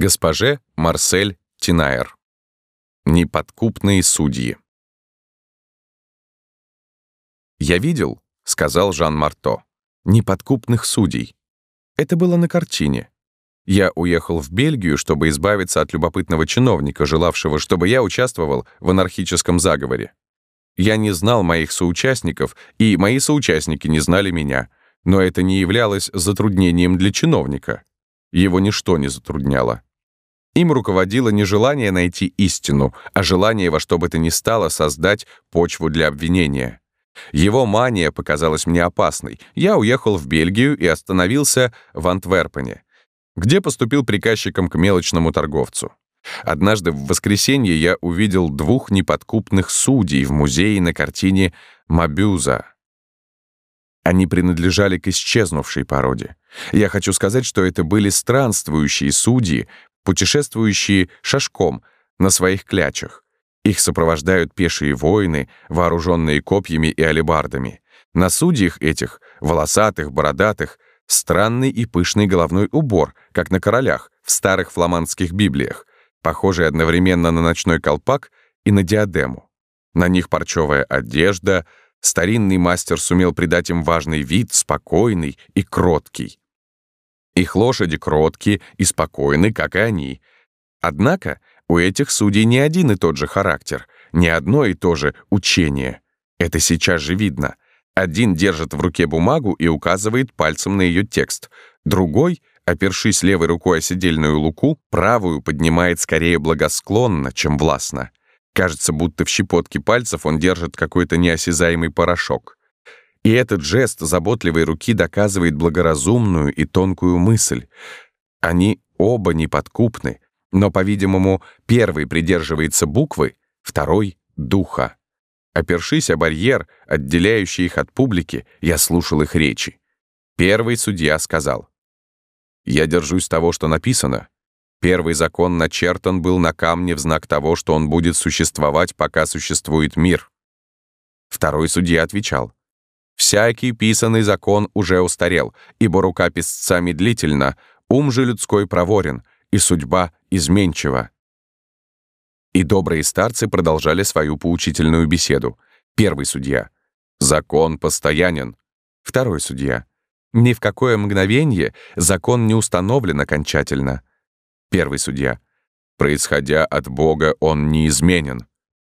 Госпоже Марсель Тинайер. Неподкупные судьи. «Я видел», — сказал Жан Марто, — «неподкупных судей. Это было на картине. Я уехал в Бельгию, чтобы избавиться от любопытного чиновника, желавшего, чтобы я участвовал в анархическом заговоре. Я не знал моих соучастников, и мои соучастники не знали меня, но это не являлось затруднением для чиновника. Его ничто не затрудняло. Им руководило не желание найти истину, а желание во что бы то ни стало создать почву для обвинения. Его мания показалась мне опасной. Я уехал в Бельгию и остановился в Антверпене, где поступил приказчиком к мелочному торговцу. Однажды в воскресенье я увидел двух неподкупных судей в музее на картине Мабюза. Они принадлежали к исчезнувшей породе. Я хочу сказать, что это были странствующие судьи, путешествующие шашком на своих клячах. Их сопровождают пешие воины, вооруженные копьями и алебардами. На судьях этих, волосатых, бородатых, странный и пышный головной убор, как на королях в старых фламандских библиях, похожий одновременно на ночной колпак и на диадему. На них парчевая одежда, старинный мастер сумел придать им важный вид, спокойный и кроткий. Их лошади кроткие и спокойны, как и они. Однако у этих судей не один и тот же характер, не одно и то же учение. Это сейчас же видно. Один держит в руке бумагу и указывает пальцем на ее текст. Другой, опершись левой рукой о седельную луку, правую поднимает скорее благосклонно, чем властно. Кажется, будто в щепотке пальцев он держит какой-то неосязаемый порошок. И этот жест заботливой руки доказывает благоразумную и тонкую мысль. Они оба неподкупны, но, по-видимому, первый придерживается буквы, второй — духа. Опершись о барьер, отделяющий их от публики, я слушал их речи. Первый судья сказал, «Я держусь того, что написано. Первый закон начертан был на камне в знак того, что он будет существовать, пока существует мир». Второй судья отвечал, Всякий писанный закон уже устарел, ибо рука писца медлительна, ум же людской проворен, и судьба изменчива. И добрые старцы продолжали свою поучительную беседу. Первый судья. Закон постоянен. Второй судья. Ни в какое мгновение закон не установлен окончательно. Первый судья. Происходя от Бога, он неизменен.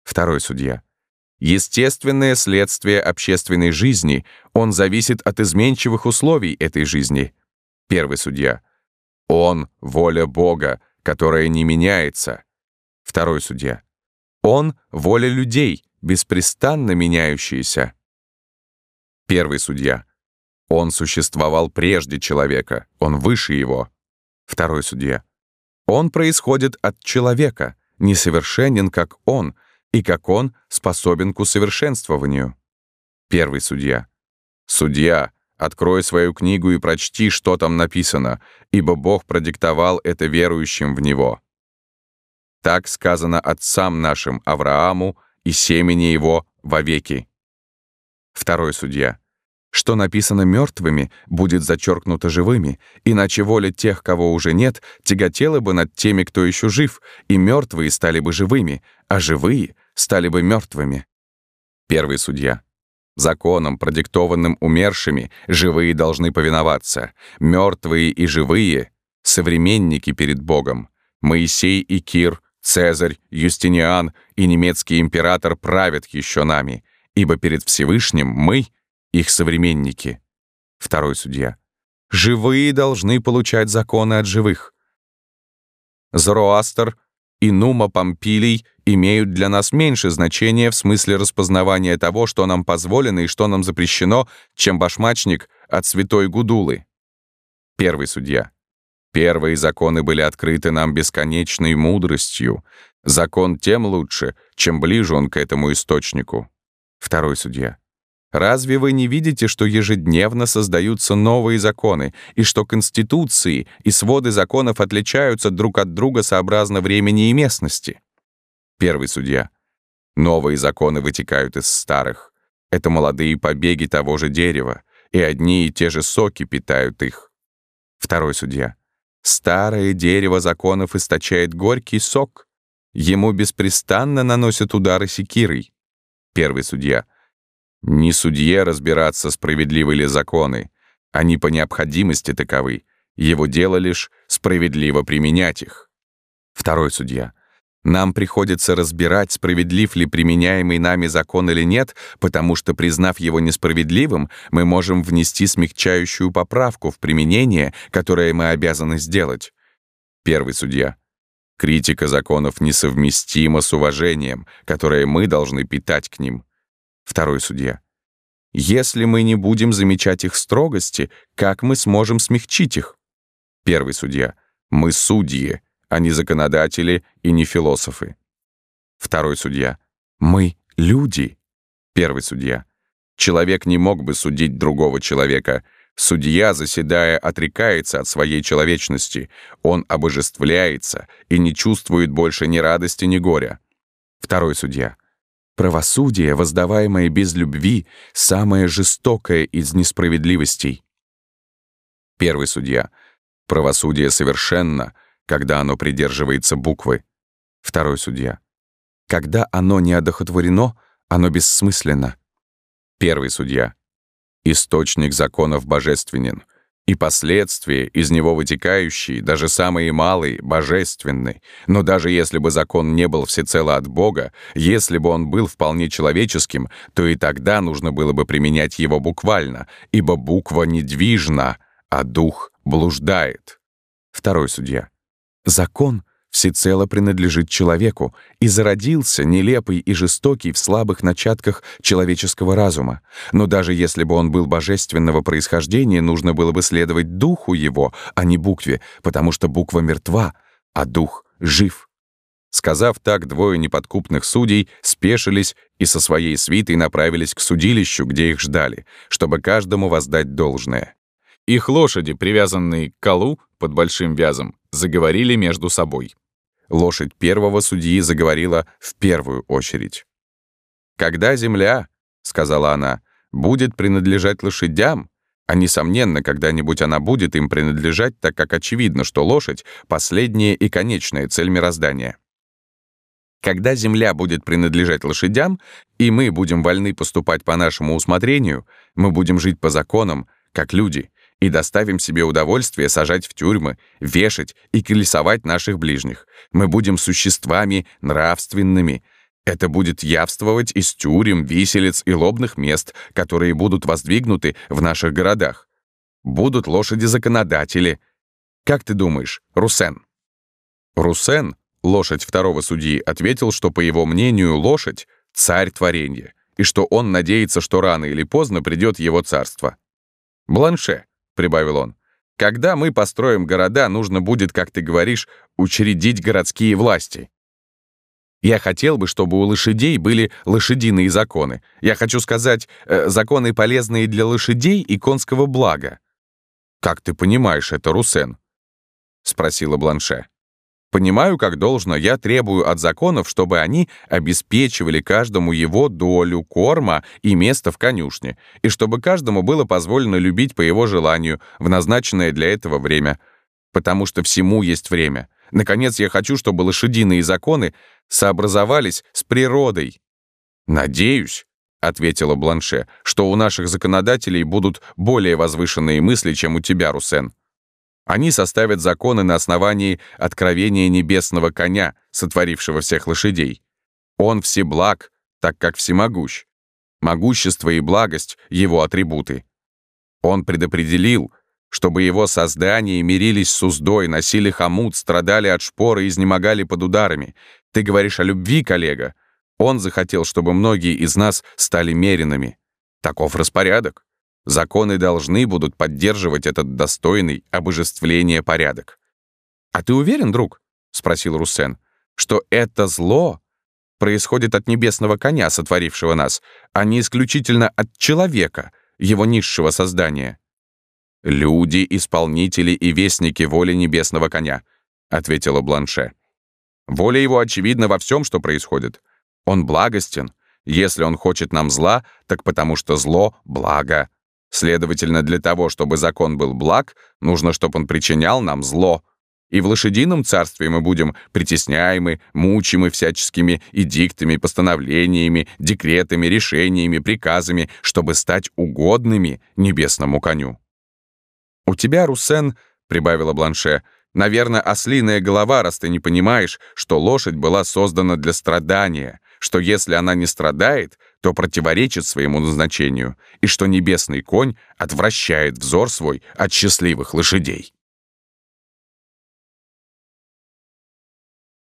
Второй судья. Естественное следствие общественной жизни, он зависит от изменчивых условий этой жизни. Первый судья. Он — воля Бога, которая не меняется. Второй судья. Он — воля людей, беспрестанно меняющаяся. Первый судья. Он существовал прежде человека, он выше его. Второй судья. Он происходит от человека, несовершенен, как он, и как он способен к усовершенствованию. Первый судья. Судья, открой свою книгу и прочти, что там написано, ибо Бог продиктовал это верующим в Него. Так сказано отцам нашим Аврааму и семени его вовеки. Второй судья. Что написано мертвыми, будет зачеркнуто живыми, иначе воля тех, кого уже нет, тяготела бы над теми, кто еще жив, и мертвые стали бы живыми, а живые стали бы мертвыми. Первый судья. Законом, продиктованным умершими, живые должны повиноваться. Мертвые и живые — современники перед Богом. Моисей и Кир, Цезарь, Юстиниан и немецкий император правят еще нами, ибо перед Всевышним мы — их современники. Второй судья. Живые должны получать законы от живых. Зороастер и Нума Помпилий имеют для нас меньше значения в смысле распознавания того, что нам позволено и что нам запрещено, чем башмачник от святой Гудулы. Первый судья. Первые законы были открыты нам бесконечной мудростью. Закон тем лучше, чем ближе он к этому источнику. Второй судья. Разве вы не видите, что ежедневно создаются новые законы, и что конституции и своды законов отличаются друг от друга сообразно времени и местности? Первый судья. Новые законы вытекают из старых. Это молодые побеги того же дерева, и одни и те же соки питают их. Второй судья. Старое дерево законов источает горький сок. Ему беспрестанно наносят удары секирой. Первый судья. Не судье разбираться, справедливы ли законы. Они по необходимости таковы. Его дело лишь справедливо применять их. Второй судья. Нам приходится разбирать, справедлив ли применяемый нами закон или нет, потому что, признав его несправедливым, мы можем внести смягчающую поправку в применение, которое мы обязаны сделать. Первый судья. Критика законов несовместима с уважением, которое мы должны питать к ним. Второй судья. Если мы не будем замечать их строгости, как мы сможем смягчить их? Первый судья. Мы судьи, а не законодатели и не философы. Второй судья. Мы люди. Первый судья. Человек не мог бы судить другого человека. Судья, заседая, отрекается от своей человечности. Он обожествляется и не чувствует больше ни радости, ни горя. Второй судья. Правосудие, воздаваемое без любви, самое жестокое из несправедливостей. Первый судья. Правосудие совершенно, когда оно придерживается буквы. Второй судья. Когда оно не одохотворено, оно бессмысленно. Первый судья. Источник законов божественен, и последствия, из него вытекающие, даже самые малые, божественны. Но даже если бы закон не был всецело от Бога, если бы он был вполне человеческим, то и тогда нужно было бы применять его буквально, ибо буква недвижна, а дух блуждает. Второй судья. Закон всецело принадлежит человеку и зародился нелепый и жестокий в слабых начатках человеческого разума. Но даже если бы он был божественного происхождения, нужно было бы следовать духу его, а не букве, потому что буква мертва, а дух жив. Сказав так, двое неподкупных судей спешились и со своей свитой направились к судилищу, где их ждали, чтобы каждому воздать должное. Их лошади, привязанные к колу под большим вязом, заговорили между собой. Лошадь первого судьи заговорила в первую очередь. «Когда земля, — сказала она, — будет принадлежать лошадям, а, несомненно, когда-нибудь она будет им принадлежать, так как очевидно, что лошадь — последняя и конечная цель мироздания. Когда земля будет принадлежать лошадям, и мы будем вольны поступать по нашему усмотрению, мы будем жить по законам, как люди, и доставим себе удовольствие сажать в тюрьмы, вешать и колесовать наших ближних. Мы будем существами нравственными. Это будет явствовать из тюрем, виселиц и лобных мест, которые будут воздвигнуты в наших городах. Будут лошади-законодатели. Как ты думаешь, Русен? Русен, лошадь второго судьи, ответил, что, по его мнению, лошадь — царь творения, и что он надеется, что рано или поздно придет его царство. Бланше, — прибавил он. «Когда мы построим города, нужно будет, как ты говоришь, учредить городские власти. Я хотел бы, чтобы у лошадей были лошадиные законы. Я хочу сказать, э, законы, полезные для лошадей и конского блага». «Как ты понимаешь это, Русен?» — спросила Бланше. Понимаю, как должно, я требую от законов, чтобы они обеспечивали каждому его долю корма и место в конюшне, и чтобы каждому было позволено любить по его желанию в назначенное для этого время. Потому что всему есть время. Наконец, я хочу, чтобы лошадиные законы сообразовались с природой. «Надеюсь», — ответила Бланше, «что у наших законодателей будут более возвышенные мысли, чем у тебя, Русен». Они составят законы на основании откровения небесного коня, сотворившего всех лошадей. Он всеблаг, так как всемогущ. Могущество и благость — его атрибуты. Он предопределил, чтобы его создания мирились с уздой, носили хомут, страдали от шпоры и изнемогали под ударами. Ты говоришь о любви, коллега. Он захотел, чтобы многие из нас стали меренными. Таков распорядок. Законы должны будут поддерживать этот достойный обожествления порядок. «А ты уверен, друг?» — спросил Руссен, «что это зло происходит от небесного коня, сотворившего нас, а не исключительно от человека, его низшего создания?» «Люди, исполнители и вестники воли небесного коня», — ответила Бланше. «Воля его очевидна во всем, что происходит. Он благостен. Если он хочет нам зла, так потому что зло — благо. Следовательно, для того, чтобы закон был благ, нужно, чтобы он причинял нам зло, И в лошадином царстве мы будем притесняемы, мучимы всяческими эдиктами, постановлениями, декретами, решениями, приказами, чтобы стать угодными небесному коню. «У тебя, Руссен, — прибавила Бланше, — наверное, ослиная голова, раз ты не понимаешь, что лошадь была создана для страдания, что если она не страдает, то противоречит своему назначению, и что небесный конь отвращает взор свой от счастливых лошадей.